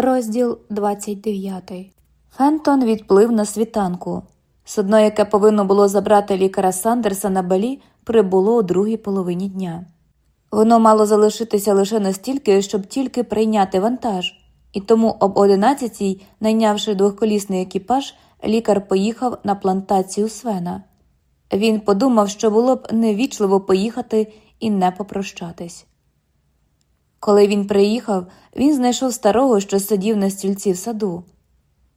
Розділ 29 Фентон відплив на світанку. Судно, яке повинно було забрати лікаря Сандерса на балі, прибуло у другій половині дня. Воно мало залишитися лише настільки, щоб тільки прийняти вантаж, і тому об одинадцятій, найнявши двохколісний екіпаж, лікар поїхав на плантацію Свена. Він подумав, що було б невічливо поїхати і не попрощатись. Коли він приїхав, він знайшов старого, що сидів на стільці в саду.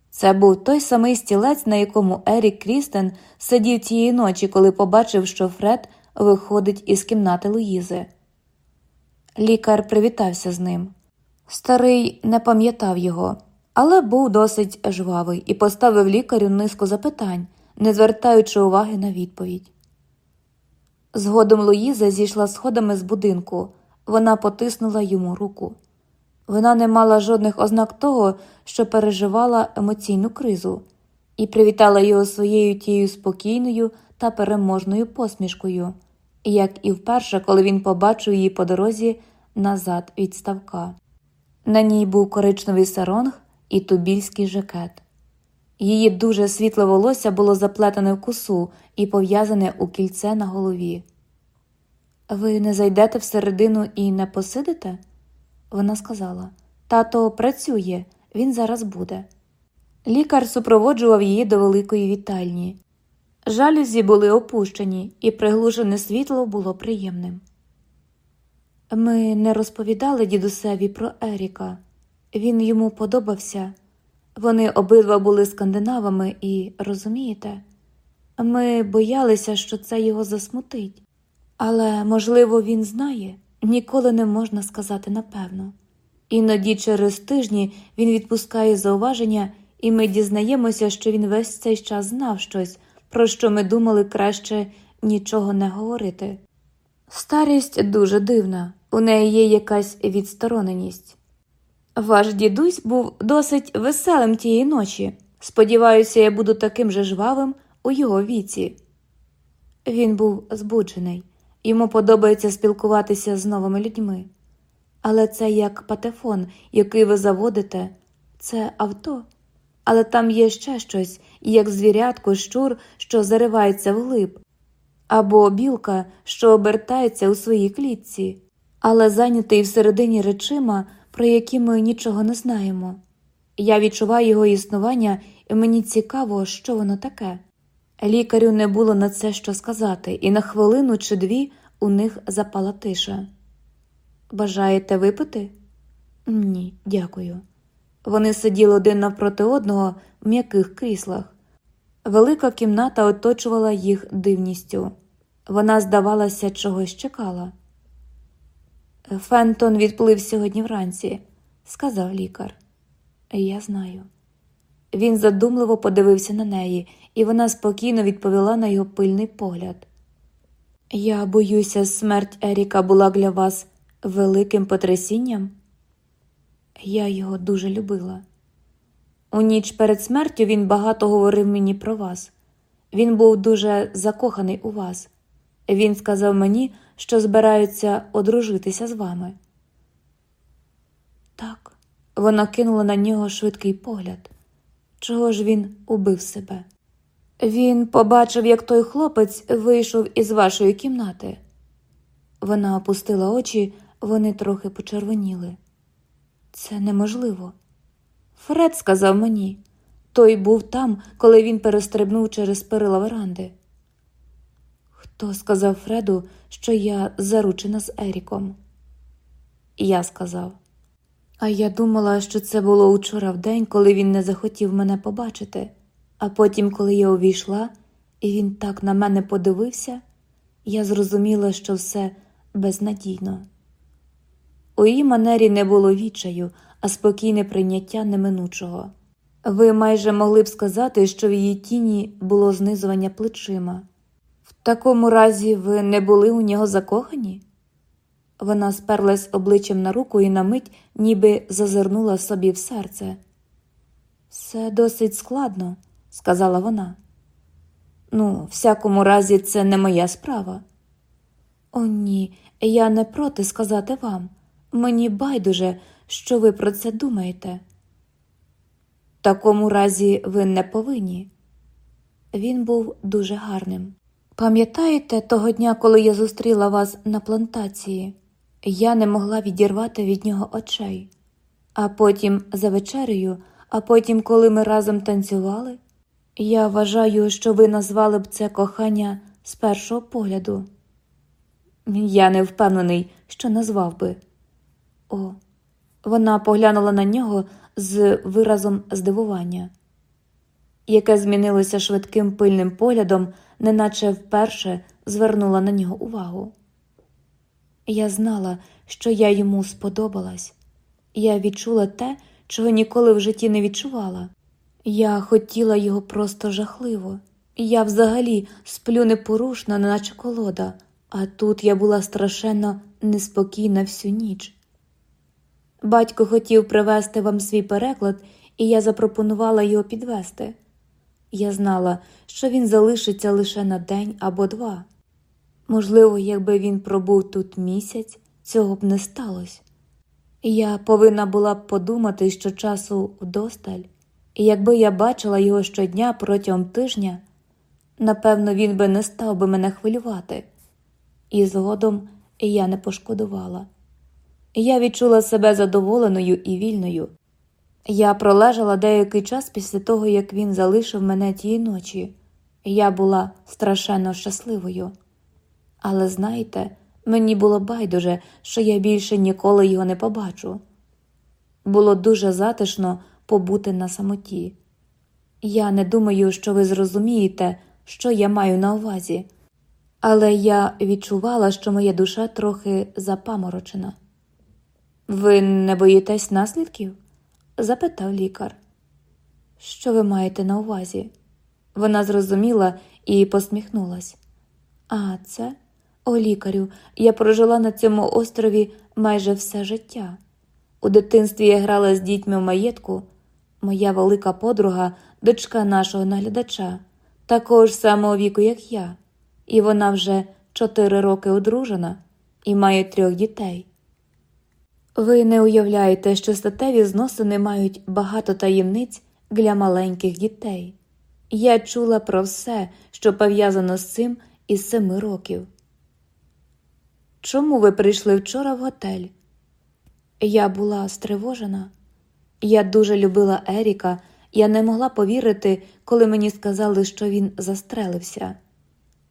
Це був той самий стілець, на якому Ерік Крістен сидів тієї ночі, коли побачив, що Фред виходить із кімнати Луїзи. Лікар привітався з ним. Старий не пам'ятав його, але був досить жвавий і поставив лікарю низку запитань, не звертаючи уваги на відповідь. Згодом Луїза зійшла сходами з будинку, вона потиснула йому руку. Вона не мала жодних ознак того, що переживала емоційну кризу, і привітала його своєю тією спокійною та переможною посмішкою, як і вперше, коли він побачив її по дорозі назад від ставка. На ній був коричневий саронг і тубільський жакет. Її дуже світле волосся було заплетене в косу і пов'язане у кільце на голові. Ви не зайдете всередину і не посидите? Вона сказала Тато працює, він зараз буде. Лікар супроводжував її до великої вітальні. Жалюзі були опущені, і приглушене світло було приємним. Ми не розповідали дідусеві про Еріка. Він йому подобався. Вони обидва були скандинавами і, розумієте, ми боялися, що це його засмутить. Але, можливо, він знає, ніколи не можна сказати напевно. Іноді через тижні він відпускає зауваження, і ми дізнаємося, що він весь цей час знав щось, про що ми думали краще нічого не говорити. Старість дуже дивна, у неї є якась відстороненість. Ваш дідусь був досить веселим тієї ночі. Сподіваюся, я буду таким же жвавим у його віці. Він був збуджений, йому подобається спілкуватися з новими людьми. Але це як патефон, який ви заводите, це авто. Але там є ще щось, як звірятко, щур, що заривається вглиб, або білка, що обертається у своїй клітці, але зайнятий всередині речима, про які ми нічого не знаємо. Я відчуваю його існування, і мені цікаво, що воно таке. Лікарю не було на це що сказати, і на хвилину чи дві у них запала тиша. Бажаєте випити? Ні, дякую. Вони сиділи один навпроти одного в м'яких кріслах. Велика кімната оточувала їх дивністю. Вона, здавалося, чогось чекала. Фентон відплив сьогодні вранці, сказав лікар. Я знаю. Він задумливо подивився на неї, і вона спокійно відповіла на його пильний погляд. Я боюся, смерть Еріка була для вас великим потрясінням. Я його дуже любила. У ніч перед смертю він багато говорив мені про вас. Він був дуже закоханий у вас. Він сказав мені, що збирається одружитися з вами. Так, вона кинула на нього швидкий погляд. Чого ж він убив себе? Він побачив, як той хлопець вийшов із вашої кімнати. Вона опустила очі, вони трохи почервоніли. Це неможливо. Фред сказав мені той був там, коли він перестрибнув через перила веранди. Хто сказав Фреду, що я заручена з Еріком? Я сказав. А я думала, що це було учора в день, коли він не захотів мене побачити, а потім, коли я увійшла, і він так на мене подивився, я зрозуміла, що все безнадійно. У її манері не було відчаю, а спокійне прийняття неминучого. Ви майже могли б сказати, що в її тіні було знизування плечима. В такому разі ви не були у нього закохані? Вона сперлась обличчям на руку і на мить ніби зазирнула собі в серце. Все досить складно, сказала вона. Ну, всякому разі, це не моя справа. О, ні, я не проти сказати вам. Мені байдуже, що ви про це думаєте. В такому разі ви не повинні. Він був дуже гарним. Пам'ятаєте того дня, коли я зустріла вас на плантації? Я не могла відірвати від нього очей, а потім за вечерею, а потім, коли ми разом танцювали, я вважаю, що ви назвали б це кохання з першого погляду. Я не впевнений, що назвав би. О, вона поглянула на нього з виразом здивування, яке змінилося швидким пильним поглядом, неначе вперше звернула на нього увагу. Я знала, що я йому сподобалась, я відчула те, чого ніколи в житті не відчувала. Я хотіла його просто жахливо. Я взагалі сплю непорушно, наче колода, а тут я була страшенно неспокійна всю ніч. Батько хотів привезти вам свій переклад, і я запропонувала його підвести. Я знала, що він залишиться лише на день або два. Можливо, якби він пробув тут місяць, цього б не сталося. Я повинна була подумати, що часу вдосталь, і якби я бачила його щодня протягом тижня, напевно, він би не став би мене хвилювати, і згодом я не пошкодувала. Я відчула себе задоволеною і вільною. Я пролежала деякий час після того, як він залишив мене тієї ночі. Я була страшенно щасливою. Але знаєте, мені було байдуже, що я більше ніколи його не побачу. Було дуже затишно побути на самоті. Я не думаю, що ви зрозумієте, що я маю на увазі, але я відчувала, що моя душа трохи запаморочена. Ви не боїтесь наслідків? запитав лікар. Що ви маєте на увазі? Вона зрозуміла і посміхнулась. А це, о лікарю, я прожила на цьому острові майже все життя. У дитинстві я грала з дітьми в маєтку. Моя велика подруга, дочка нашого наглядача, також самого віку, як я, і вона вже чотири роки одружена і має трьох дітей. Ви не уявляєте, що статеві зносини мають багато таємниць для маленьких дітей. Я чула про все, що пов'язано з цим із семи років. Чому ви прийшли вчора в готель? Я була стривожена. Я дуже любила Еріка, я не могла повірити, коли мені сказали, що він застрелився.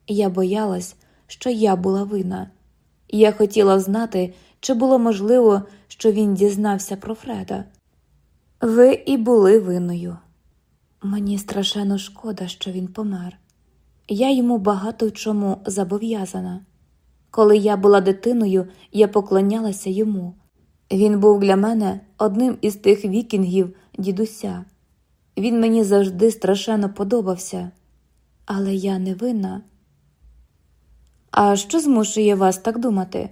Я боялась, що я була винна. Я хотіла знати, чи було можливо, що він дізнався про Фреда. Ви і були винною. Мені страшенно шкода, що він помер. Я йому багато в чому зобов'язана. Коли я була дитиною, я поклонялася йому. Він був для мене одним із тих вікінгів дідуся. Він мені завжди страшенно подобався, але я не винна. А що змушує вас так думати?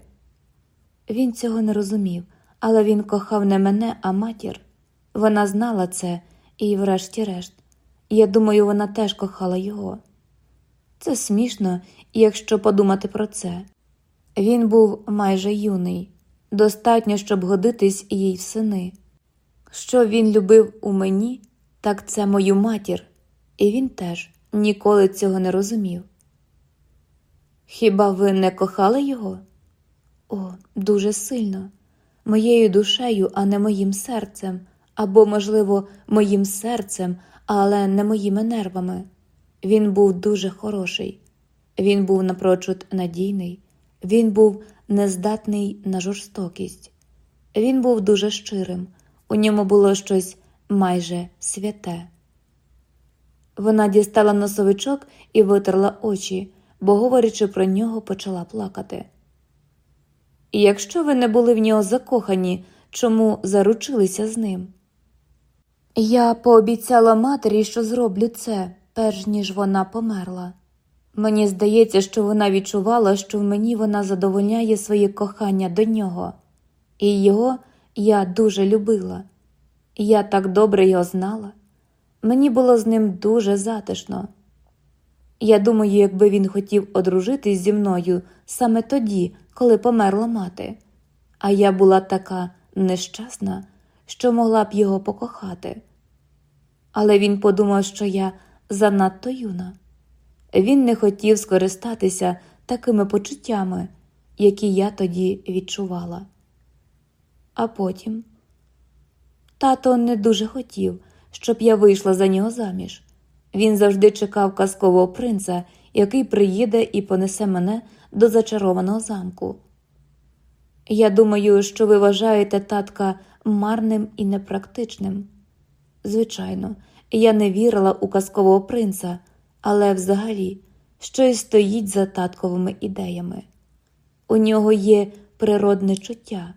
Він цього не розумів, але він кохав не мене, а матір. Вона знала це і, врешті-решт, я думаю, вона теж кохала його. Це смішно, якщо подумати про це. Він був майже юний, достатньо, щоб годитись їй в сини. Що він любив у мені, так це мою матір, і він теж ніколи цього не розумів. Хіба ви не кохали його? О, дуже сильно, моєю душею, а не моїм серцем, або, можливо, моїм серцем, але не моїми нервами. Він був дуже хороший, він був напрочуд надійний, він був нездатний на жорстокість, він був дуже щирим, у ньому було щось майже святе. Вона дістала носовичок і витерла очі, бо, говорячи про нього, почала плакати. Якщо ви не були в нього закохані, чому заручилися з ним? Я пообіцяла матері, що зроблю це, перш ніж вона померла. Мені здається, що вона відчувала, що в мені вона задовольняє своє кохання до нього, і його я дуже любила. Я так добре його знала. Мені було з ним дуже затишно. Я думаю, якби він хотів одружитись зі мною саме тоді, коли померла мати, а я була така нещасна, що могла б його покохати. але він подумав, що я занадто юна. Він не хотів скористатися такими почуттями, які я тоді відчувала. А потім тато не дуже хотів, щоб я вийшла за нього заміж. Він завжди чекав казкового принца, який приїде і понесе мене до зачарованого замку. Я думаю, що ви вважаєте татка марним і непрактичним. Звичайно, я не вірила у казкового принца, але взагалі щось стоїть за татковими ідеями. У нього є природне чуття.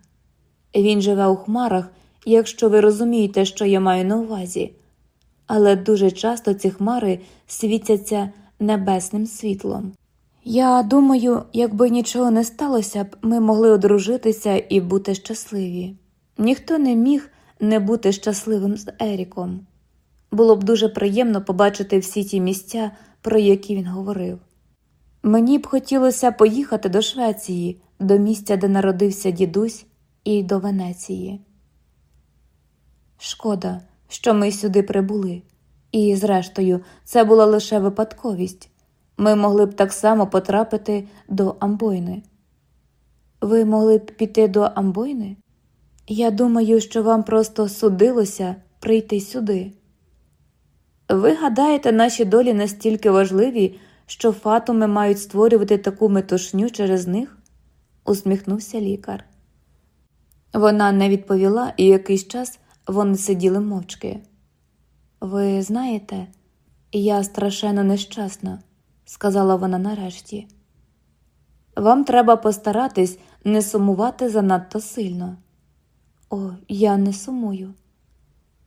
Він живе у хмарах, якщо ви розумієте, що я маю на увазі, але дуже часто ці хмари світяться небесним світлом. Я думаю, якби нічого не сталося б, ми могли одружитися і бути щасливі. Ніхто не міг не бути щасливим з Еріком. Було б дуже приємно побачити всі ті місця, про які він говорив. Мені б хотілося поїхати до Швеції, до місця, де народився дідусь, і до Венеції. Шкода, що ми сюди прибули, і, зрештою, це була лише випадковість. Ми могли б так само потрапити до Амбойни. Ви могли б піти до Амбойни? Я думаю, що вам просто судилося прийти сюди. Ви гадаєте, наші долі настільки важливі, що фатуми мають створювати таку метушню через них? усміхнувся лікар. Вона не відповіла, і якийсь час вони сиділи мовчки. Ви знаєте, я страшенно нещасна, сказала вона нарешті. Вам треба постаратись не сумувати занадто сильно. О, я не сумую.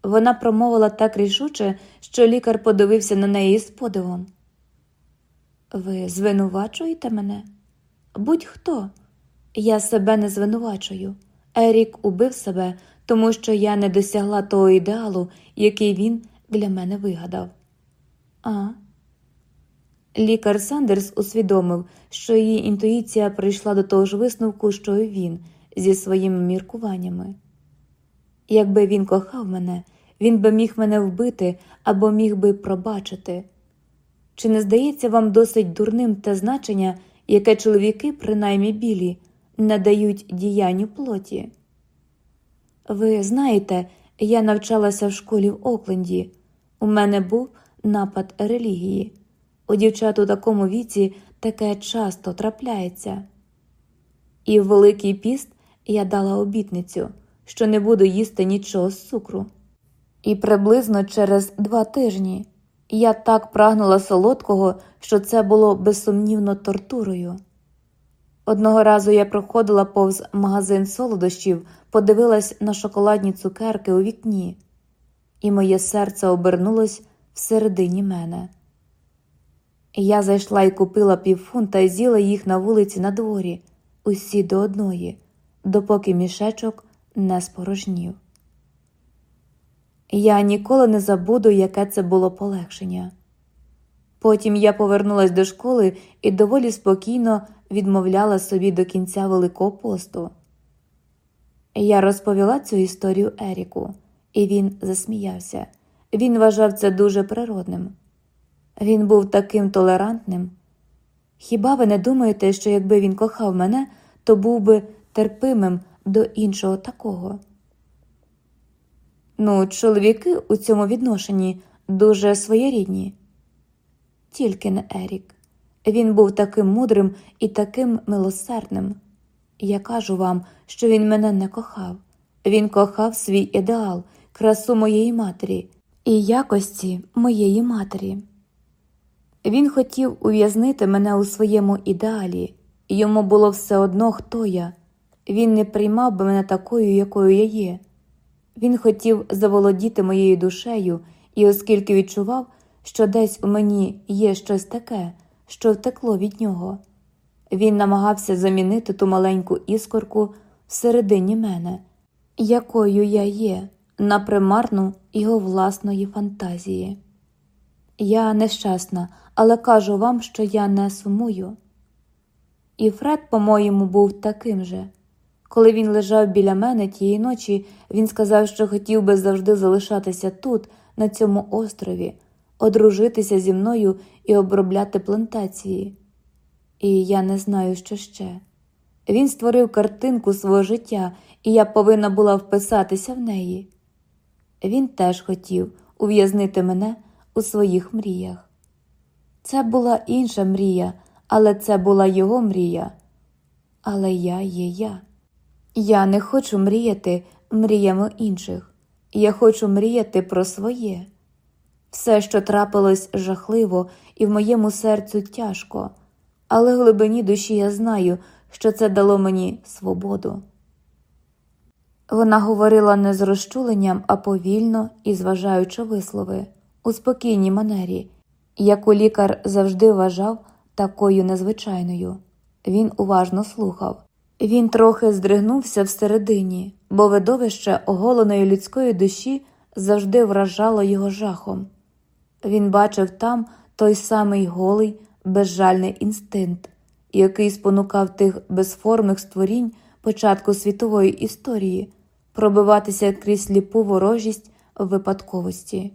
Вона промовила так рішуче, що лікар подивився на неї з подивом. Ви звинувачуєте мене? Будь-хто. Я себе не звинувачую. Ерік убив себе, тому що я не досягла того ідеалу, який він для мене вигадав. А. Лікар Сандерс усвідомив, що її інтуїція прийшла до того ж висновку, що і він зі своїми міркуваннями. Якби він кохав мене, він би міг мене вбити або міг би пробачити. Чи не здається вам досить дурним те значення, яке чоловіки, принаймні білі, надають діянню плоті? Ви знаєте, я навчалася в школі в Окленді. У мене був напад релігії. У дівчат у такому віці таке часто трапляється. І в Великий піст я дала обітницю, що не буду їсти нічого з цукру. І приблизно через два тижні я так прагнула солодкого, що це було безсумнівно тортурою. Одного разу я проходила повз магазин солодощів, подивилась на шоколадні цукерки у вікні, і моє серце обернулось всередині мене. Я зайшла і купила півфунта і з'їла їх на вулиці на дворі, усі до одної, допоки мішечок не спорожнів. Я ніколи не забуду, яке це було полегшення. Потім я повернулася до школи і доволі спокійно відмовляла собі до кінця Великого посту. Я розповіла цю історію Еріку, і він засміявся. Він вважав це дуже природним. Він був таким толерантним. Хіба ви не думаєте, що якби він кохав мене, то був би терпимим до іншого такого? Ну, чоловіки у цьому відношенні дуже своєрідні. Тільки не Ерік. Він був таким мудрим і таким милосердним. Я кажу вам, що він мене не кохав. Він кохав свій ідеал, красу моєї матері і якості моєї матері. Він хотів ув'язнити мене у своєму ідеалі, йому було все одно, хто я. Він не приймав би мене такою, якою я є. Він хотів заволодіти моєю душею, і, оскільки відчував, що десь у мені є щось таке, що втекло від нього, він намагався замінити ту маленьку іскорку всередині мене, якою я є, на примарну його власної фантазії. Я нещасна, але кажу вам, що я не сумую. І Фред, по-моєму, був таким же. Коли він лежав біля мене тієї ночі, він сказав, що хотів би завжди залишатися тут, на цьому острові, одружитися зі мною і обробляти плантації. І я не знаю, що ще. Він створив картинку свого життя, і я повинна була вписатися в неї. Він теж хотів ув'язнити мене у своїх мріях. Це була інша мрія, але це була його мрія. Але я є я. Я не хочу мріяти мріями інших. Я хочу мріяти про своє. Все, що трапилось жахливо, і в моєму серцю тяжко, але в глибині душі я знаю, що це дало мені свободу. Вона говорила не з розчуленням, а повільно і зважаючи вислови, у спокійній манері, яку лікар завжди вважав такою незвичайною. Він уважно слухав. Він трохи здригнувся всередині, бо видовище оголеної людської душі завжди вражало його жахом. Він бачив там той самий голий, безжальний інстинкт, який спонукав тих безформних створінь початку світової історії пробиватися крізь сліпу ворожість випадковості.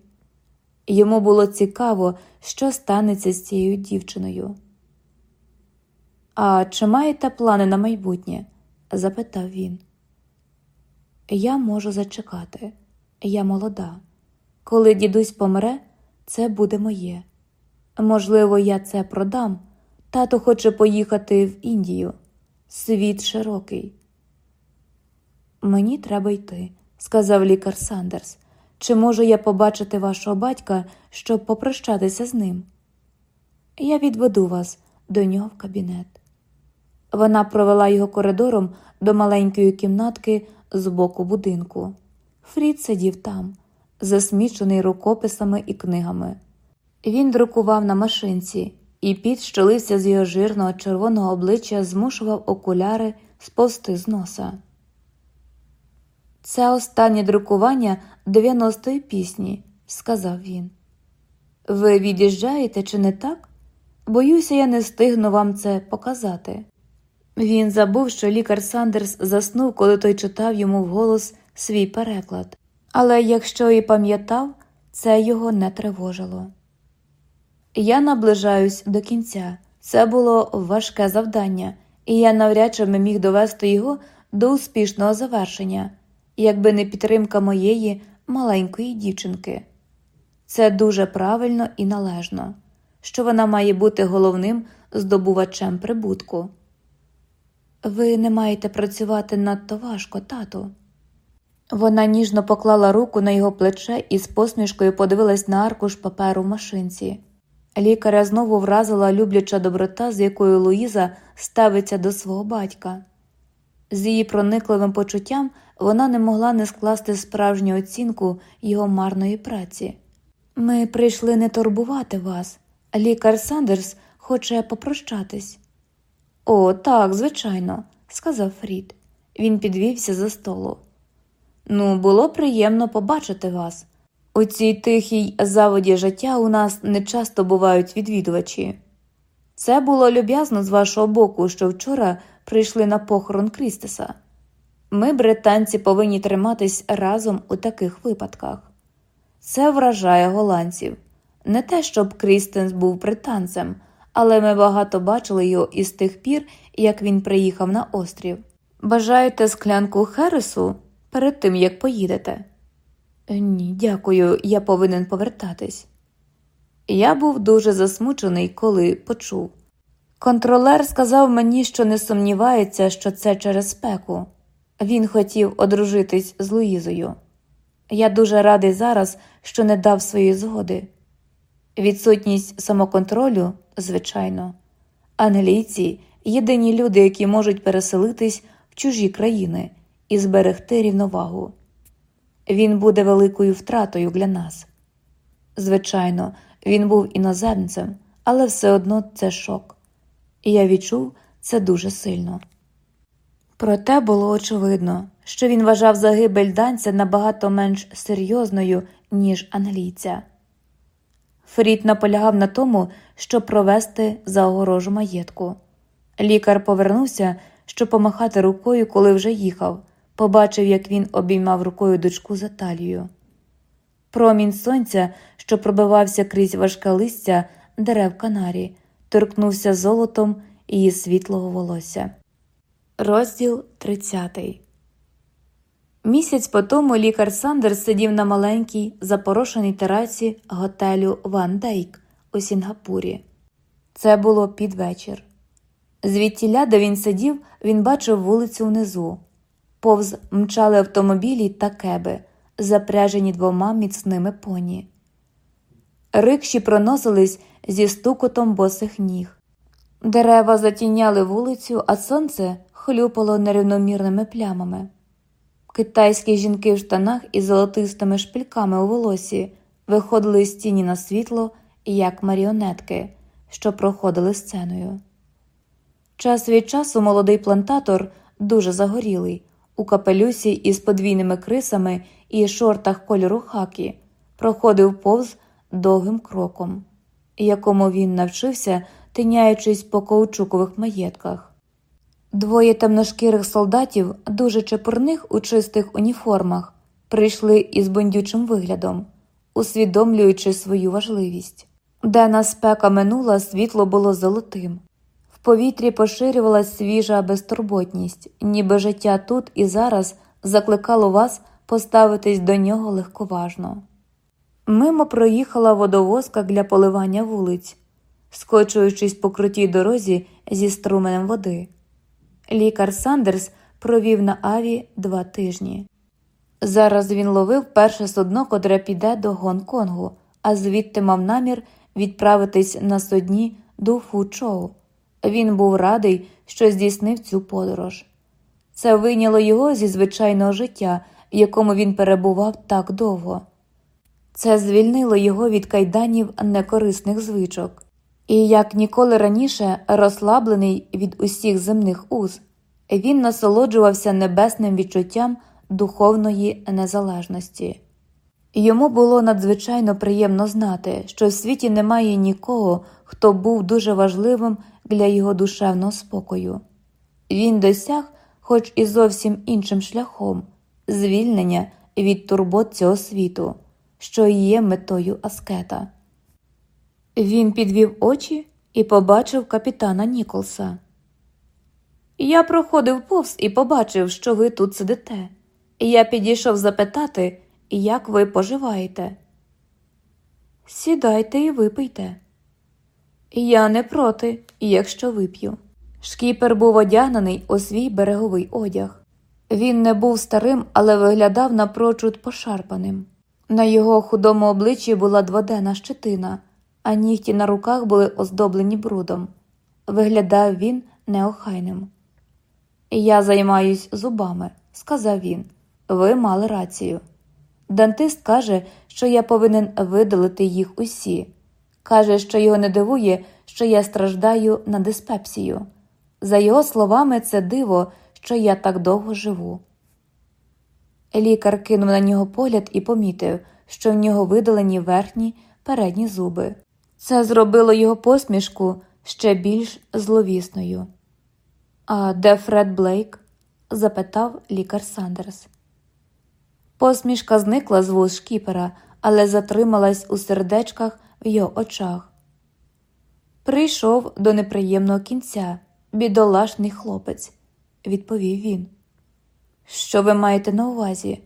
Йому було цікаво, що станеться з цією дівчиною. А чи маєте плани на майбутнє? запитав він. Я можу зачекати. Я молода. Коли дідусь помре, це буде моє. Можливо, я це продам. Тато хоче поїхати в Індію. Світ широкий. Мені треба йти, сказав лікар Сандерс. Чи можу я побачити вашого батька, щоб попрощатися з ним? Я відведу вас до нього в кабінет. Вона провела його коридором до маленької кімнатки з боку будинку. Фрід сидів там, засмічений рукописами і книгами. Він друкував на машинці, і піт, що лився з його жирного червоного обличчя, змушував окуляри сповзти з носа. Це останнє друкування 90-ї пісні, сказав він. Ви від'їжджаєте, чи не так? Боюся, я не встигну вам це показати. Він забув, що лікар Сандерс заснув, коли той читав йому вголос свій переклад, але якщо і пам'ятав, це його не тривожило. Я наближаюсь до кінця. Це було важке завдання, і я навряд чи міг довести його до успішного завершення, якби не підтримка моєї маленької дівчинки. Це дуже правильно і належно, що вона має бути головним здобувачем прибутку. Ви не маєте працювати надто важко, тату. Вона ніжно поклала руку на його плече і з посмішкою подивилась на аркуш паперу в машинці. Лікаря знову вразила любляча доброта, з якою Луїза ставиться до свого батька. З її проникливим почуттям вона не могла не скласти справжню оцінку його марної праці. Ми прийшли не турбувати вас, лікар Сандерс хоче попрощатись. О, так, звичайно, сказав Фрід. Він підвівся за столу. Ну, було приємно побачити вас. У цій тихій заводі життя у нас не часто бувають відвідувачі. Це було люб'язно з вашого боку, що вчора прийшли на похорон Крістеса. Ми, британці, повинні триматись разом у таких випадках. Це вражає голландців. Не те, щоб Крістенс був британцем, але ми багато бачили його із тих пір, як він приїхав на острів. Бажаєте склянку Хересу перед тим, як поїдете? Ні, дякую, я повинен повертатись. Я був дуже засмучений, коли почув. Контролер сказав мені, що не сумнівається, що це через спеку. Він хотів одружитись з Луїзою. Я дуже радий зараз, що не дав своєї згоди. Відсутність самоконтролю, звичайно, англійці єдині люди, які можуть переселитись в чужі країни і зберегти рівновагу. Він буде великою втратою для нас. Звичайно, він був іноземцем, але все одно це шок, і я відчув це дуже сильно. Проте було очевидно, що він вважав загибель данця набагато менш серйозною, ніж англійця. Фрід наполягав на тому, щоб провести за огорожу маєтку. Лікар повернувся, щоб помахати рукою, коли вже їхав, побачив, як він обіймав рукою дочку за талію. Промінь сонця, що пробивався крізь важке листя дерев канарі, торкнувся золотом її світлого волосся. Розділ 30 Місяць по тому лікар Сандерс сидів на маленькій запорошеній терасі готелю Ван Дейк у Сінгапурі. Це було під вечір. Звідтіля, де він сидів, він бачив вулицю внизу. Повз мчали автомобілі та кеби, запряжені двома міцними поні. Рикші проносились зі стукотом босих ніг. Дерева затіняли вулицю, а сонце хлюпало нерівномірними плямами. Китайські жінки в штанах із золотистими шпильками у волосі виходили з тіні на світло, як маріонетки, що проходили сценою. Час від часу молодий плантатор, дуже загорілий, у капелюсі із подвійними крисами і шортах кольору хакі, проходив повз довгим кроком, якому він навчився, тиняючись по каучукових маєтках. Двоє темношкірих солдатів, дуже чепурних у чистих уніформах, прийшли із бондючим виглядом, усвідомлюючи свою важливість. Денна спека минула, світло було золотим. В повітрі поширювалася свіжа безтурботність, ніби життя тут і зараз закликало вас поставитись до нього легковажно. Мимо проїхала водовозка для поливання вулиць, скочуючись по крутій дорозі зі струменем води. Лікар Сандерс провів на аві два тижні. Зараз він ловив перше судно, котре піде до Гонконгу, а звідти мав намір відправитись на судні до Фучоу. Він був радий, що здійснив цю подорож. Це вийняло його зі звичайного життя, в якому він перебував так довго. Це звільнило його від кайданів некорисних звичок і, як ніколи раніше, розслаблений від усіх земних уз, він насолоджувався небесним відчуттям духовної незалежності. Йому було надзвичайно приємно знати, що в світі немає нікого, хто був дуже важливим для його душевного спокою. Він досяг, хоч і зовсім іншим шляхом, звільнення від турбот цього світу, що є метою аскета. Він підвів очі і побачив капітана Ніколса. Я проходив повз і побачив, що ви тут сидите. Я підійшов запитати, як ви поживаєте. Сідайте і випийте. Я не проти, якщо вип'ю. Шкіпер був одягнений у свій береговий одяг. Він не був старим, але виглядав напрочуд пошарпаним. На його худому обличчі була дводенна щетина а нігті на руках були оздоблені брудом. Виглядав він неохайним. Я займаюсь зубами, сказав він. Ви мали рацію. Дантист каже, що я повинен видалити їх усі. Каже, що його не дивує, що я страждаю на диспепсію. За його словами, це диво, що я так довго живу. Лікар кинув на нього погляд і помітив, що в нього видалені верхні передні зуби. Це зробило його посмішку ще більш зловісною. А де Фред Блейк? запитав лікар Сандерс. Посмішка зникла з вуз шкіпера, але затрималась у сердечках в його очах. Прийшов до неприємного кінця, бідолашний хлопець, відповів він. Що ви маєте на увазі?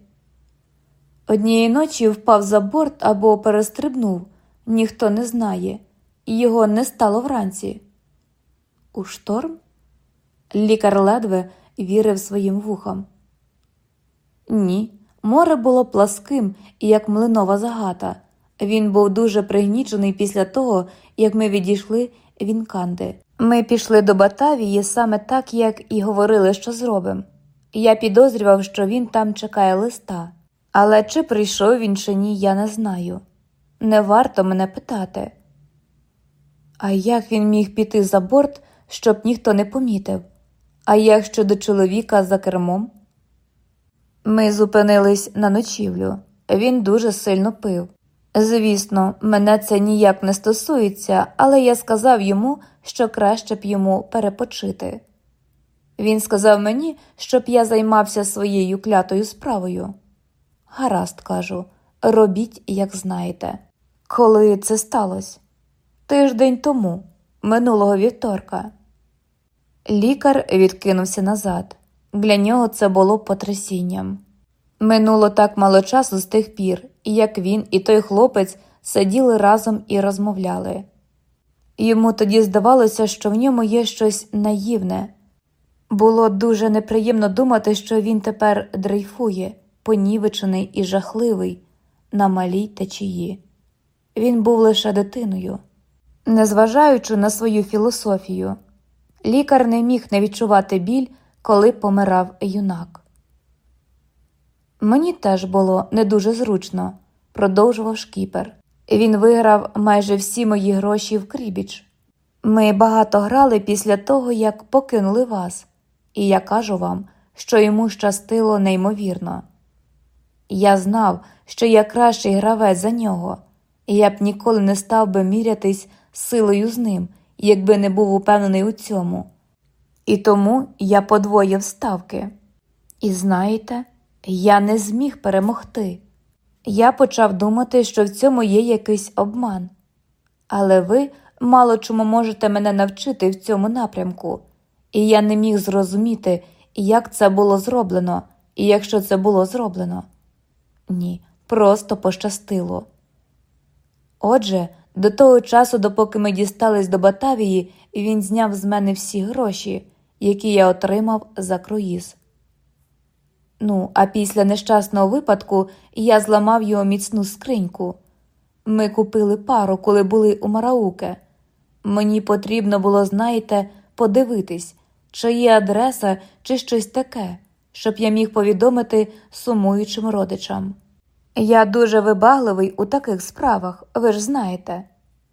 Однієї ночі впав за борт або перестрибнув ніхто не знає, його не стало вранці. У шторм? Лікар ледве вірив своїм вухам. Ні, море було пласким як млинова загата. Він був дуже пригнічений після того, як ми відійшли Вінканди. Ми пішли до Батавії саме так, як і говорили, що зробимо. Я підозрював, що він там чекає листа, але чи прийшов він чи ні, я не знаю не варто мене питати. А як він міг піти за борт, щоб ніхто не помітив? А як щодо чоловіка за кермом? Ми зупинились на ночівлю. Він дуже сильно пив. Звісно, мене це ніяк не стосується, але я сказав йому, що краще б йому перепочити. Він сказав мені, щоб я займався своєю клятою справою. Гаразд, кажу, робіть, як знаєте. Коли це сталося? Тиждень тому, минулого вівторка. Лікар відкинувся назад. Для нього це було потрясінням. Минуло так мало часу з тих пір, як він і той хлопець сиділи разом і розмовляли. Йому тоді здавалося, що в ньому є щось наївне. Було дуже неприємно думати, що він тепер дрейфує, понівечений і жахливий, на малій течії. Він був лише дитиною. Незважаючи на свою філософію, лікар не міг не відчувати біль, коли помирав юнак. Мені теж було не дуже зручно, продовжував шкіпер. Він виграв майже всі мої гроші в крібіч. Ми багато грали після того, як покинули вас, і я кажу вам, що йому щастило неймовірно. Я знав, що я кращий гравець за нього, я б ніколи не став би мірятись силою з ним, якби не був упевнений у цьому. І тому я подвоїв ставки. І знаєте, я не зміг перемогти. Я почав думати, що в цьому є якийсь обман. Але ви мало чому можете мене навчити в цьому напрямку, і я не міг зрозуміти, як це було зроблено, і якщо це було зроблено. Ні, просто пощастило. Отже, до того часу, допоки ми дістались до Батавії, він зняв з мене всі гроші, які я отримав за круїз. Ну, а після нещасного випадку я зламав його міцну скриньку. Ми купили пару, коли були у Марауке. Мені потрібно було, знаєте, подивитись, чи є адреса, чи щось таке, щоб я міг повідомити сумуючим родичам. Я дуже вибагливий у таких справах, ви ж знаєте.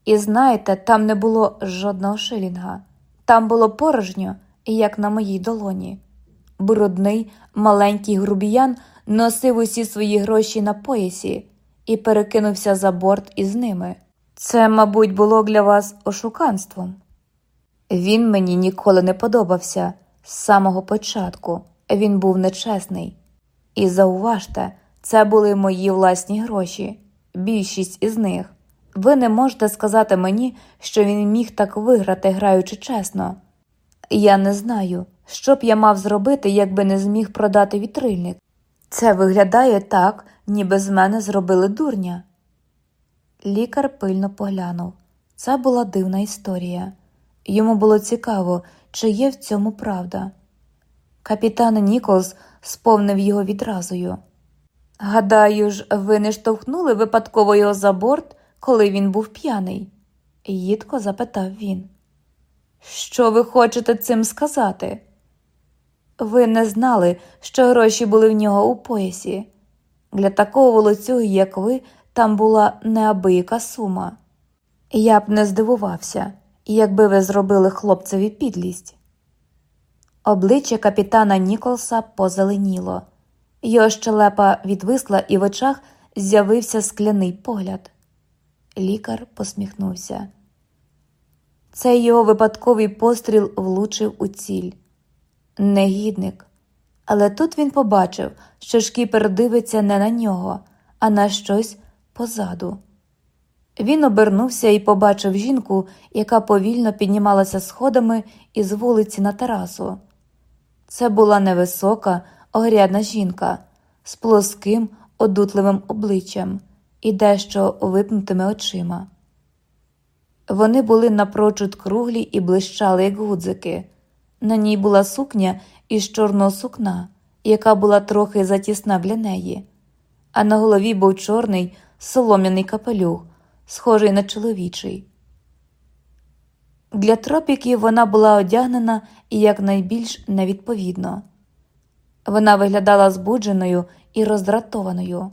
І знаєте, там не було жодного шилінга, там було порожньо, як на моїй долоні. Брудний, маленький грубіян носив усі свої гроші на поясі і перекинувся за борт із ними. Це, мабуть, було для вас ошуканством. Він мені ніколи не подобався з самого початку, він був нечесний. І зауважте, це були мої власні гроші, більшість із них. Ви не можете сказати мені, що він міг так виграти, граючи чесно. Я не знаю, що б я мав зробити, якби не зміг продати вітрильник. Це виглядає так, ніби з мене зробили дурня. Лікар пильно поглянув. Це була дивна історія. Йому було цікаво, чи є в цьому правда. Капітан Ніколс сповнив його відразою. Гадаю ж, ви не штовхнули випадково його за борт, коли він був п'яний? їдко запитав він. Що ви хочете цим сказати? Ви не знали, що гроші були в нього у поясі. Для такого волоцюги, як ви, там була неабияка сума. Я б не здивувався, якби ви зробили хлопцеві підлість. Обличчя капітана Ніколса позеленіло, його щелепа відвисла, і в очах з'явився скляний погляд. Лікар посміхнувся. Цей його випадковий постріл влучив у ціль. Негідник. Але тут він побачив, що шкіпер дивиться не на нього, а на щось позаду. Він обернувся і побачив жінку, яка повільно піднімалася сходами із вулиці на терасу. Це була невисока, огрядна жінка з плоским, одутливим обличчям і дещо випнутими очима. Вони були напрочуд круглі і блищали, як гудзики. На ній була сукня із чорного сукна, яка була трохи затісна для неї, а на голові був чорний солом'яний капелюх, схожий на чоловічий. Для тропіків вона була одягнена і якнайбільш невідповідно. Вона виглядала збудженою і роздратованою.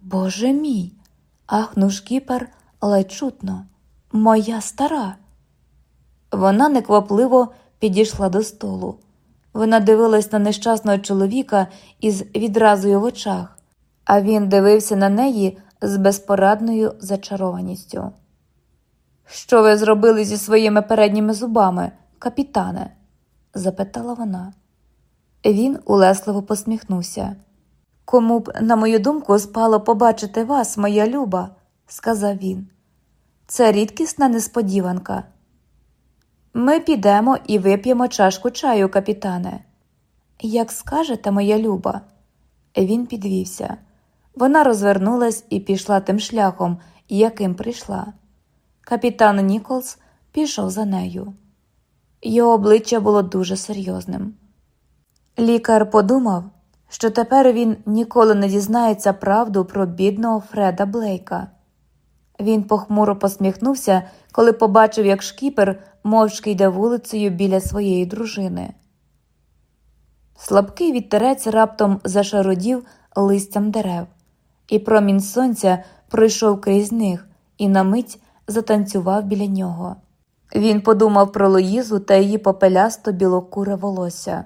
Боже мій, ахнув шкіпер ледь чутно. Моя стара. Вона неквапливо підійшла до столу. Вона дивилась на нещасного чоловіка із відразою в очах, а він дивився на неї з безпорадною зачарованістю. Що ви зробили зі своїми передніми зубами, капітане? запитала вона. Він улесливо посміхнувся. Кому б, на мою думку, спало побачити вас, моя люба, сказав він. Це рідкісна несподіванка. Ми підемо і вип'ємо чашку чаю, капітане. Як скажете, моя люба. Він підвівся. Вона розвернулась і пішла тим шляхом, яким прийшла. Капітан Ніколс пішов за нею. Його обличчя було дуже серйозним. Лікар подумав, що тепер він ніколи не дізнається правду про бідного Фреда Блейка. Він похмуро посміхнувся, коли побачив, як шкіпер мовчки йде вулицею біля своєї дружини. Слабкий вітерець раптом зашародів листям дерев, і промінь сонця пройшов крізь них і на мить затанцював біля нього. Він подумав про Луїзу та її попелясто білокуре волосся.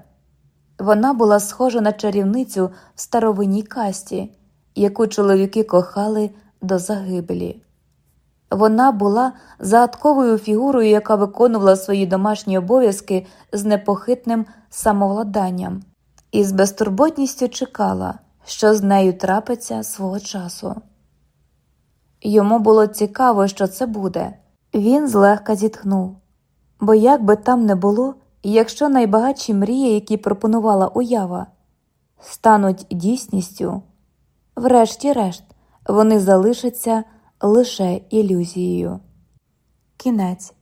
Вона була схожа на чарівницю в старовинній касті, яку чоловіки кохали до загибелі. Вона була загадковою фігурою, яка виконувала свої домашні обов'язки з непохитним самовладанням, і з безтурботністю чекала, що з нею трапиться свого часу. Йому було цікаво, що це буде. Він злегка зітхнув, бо як би там не було, якщо найбагатші мрії, які пропонувала уява, стануть дійсністю, врешті-решт, вони залишаться лише ілюзією. Кінець.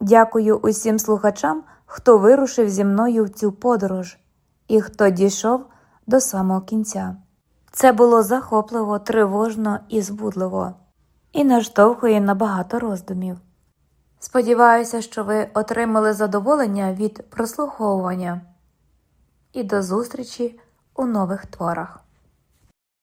Дякую усім слухачам, хто вирушив зі мною в цю подорож і хто дійшов до самого кінця. Це було захопливо, тривожно і збудливо, і наштовхує на багато роздумів. Сподіваюся, що ви отримали задоволення від прослуховування і до зустрічі у нових творах.